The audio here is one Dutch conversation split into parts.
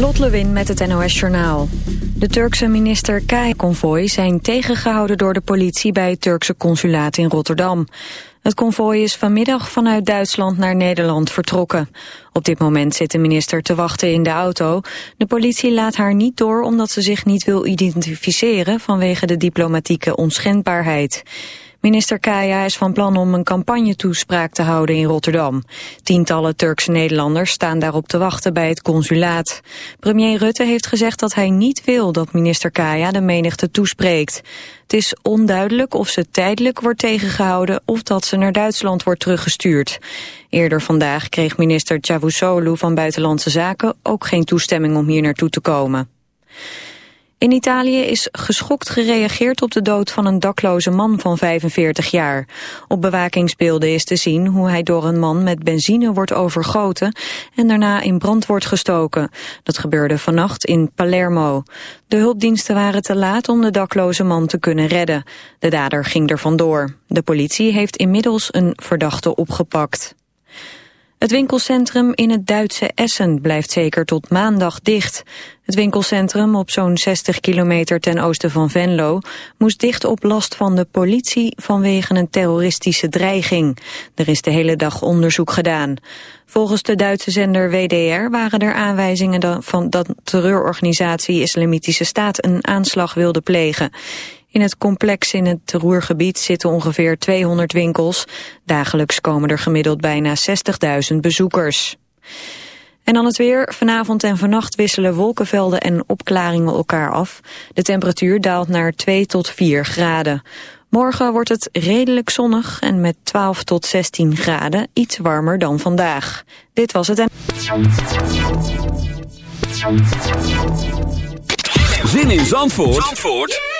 Lot Lewin met het NOS Journaal. De Turkse minister Kaya-convoy zijn tegengehouden door de politie bij het Turkse consulaat in Rotterdam. Het konvooi is vanmiddag vanuit Duitsland naar Nederland vertrokken. Op dit moment zit de minister te wachten in de auto. De politie laat haar niet door omdat ze zich niet wil identificeren vanwege de diplomatieke onschendbaarheid. Minister Kaya is van plan om een campagnetoespraak te houden in Rotterdam. Tientallen Turkse Nederlanders staan daarop te wachten bij het consulaat. Premier Rutte heeft gezegd dat hij niet wil dat minister Kaya de menigte toespreekt. Het is onduidelijk of ze tijdelijk wordt tegengehouden of dat ze naar Duitsland wordt teruggestuurd. Eerder vandaag kreeg minister Cavusoglu van Buitenlandse Zaken ook geen toestemming om hier naartoe te komen. In Italië is geschokt gereageerd op de dood van een dakloze man van 45 jaar. Op bewakingsbeelden is te zien hoe hij door een man met benzine wordt overgoten en daarna in brand wordt gestoken. Dat gebeurde vannacht in Palermo. De hulpdiensten waren te laat om de dakloze man te kunnen redden. De dader ging er vandoor. De politie heeft inmiddels een verdachte opgepakt. Het winkelcentrum in het Duitse Essen blijft zeker tot maandag dicht. Het winkelcentrum op zo'n 60 kilometer ten oosten van Venlo moest dicht op last van de politie vanwege een terroristische dreiging. Er is de hele dag onderzoek gedaan. Volgens de Duitse zender WDR waren er aanwijzingen van dat terreurorganisatie Islamitische Staat een aanslag wilde plegen. In het complex in het Roergebied zitten ongeveer 200 winkels. Dagelijks komen er gemiddeld bijna 60.000 bezoekers. En dan het weer. Vanavond en vannacht wisselen wolkenvelden en opklaringen elkaar af. De temperatuur daalt naar 2 tot 4 graden. Morgen wordt het redelijk zonnig en met 12 tot 16 graden iets warmer dan vandaag. Dit was het en... Zin in Zandvoort, Zandvoort?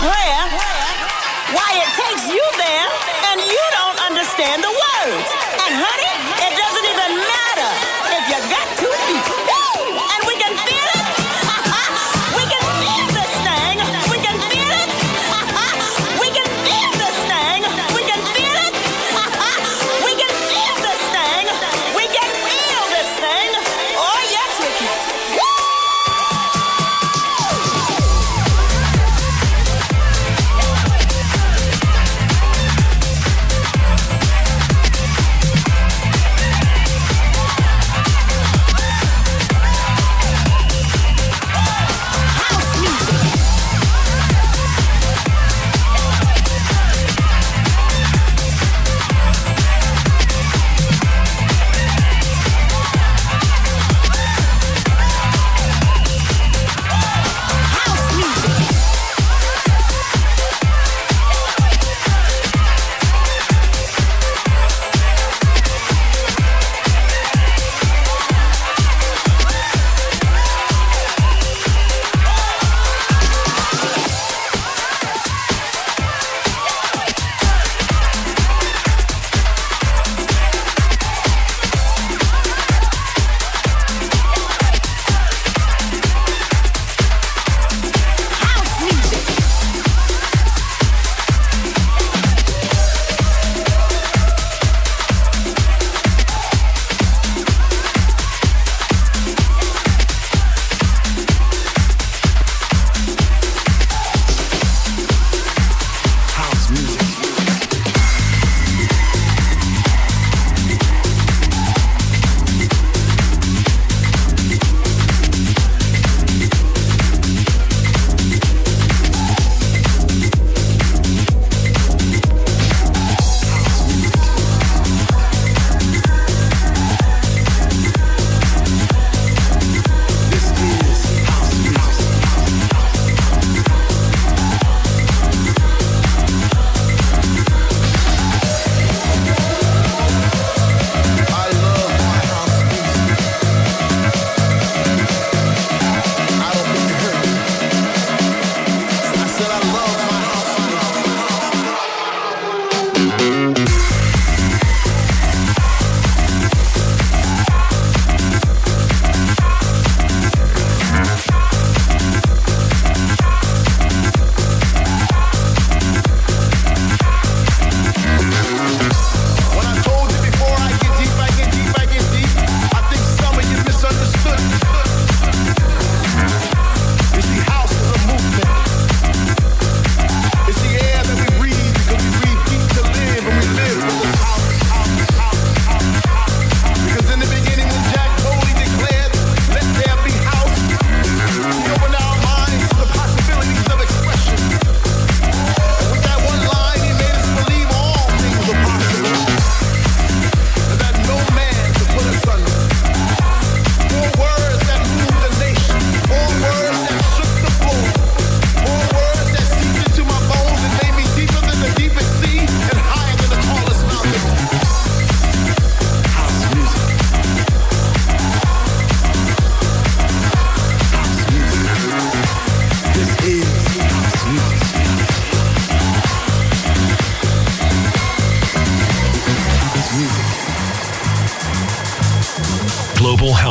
对呀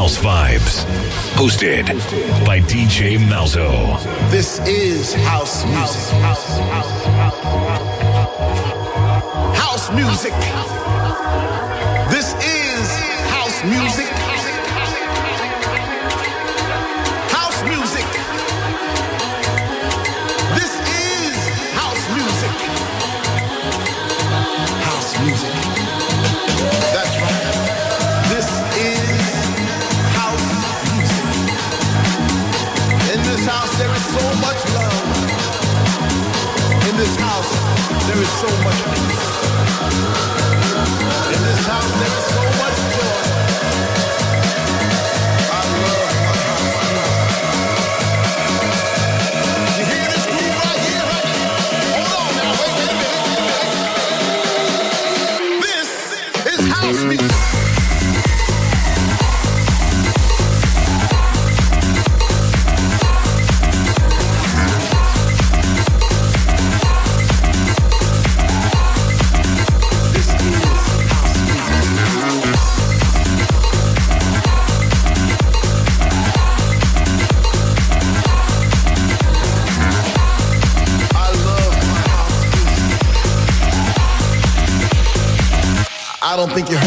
House Vibes, hosted by DJ Malzo. This is house music. House music. This is house music. There is so much peace. think you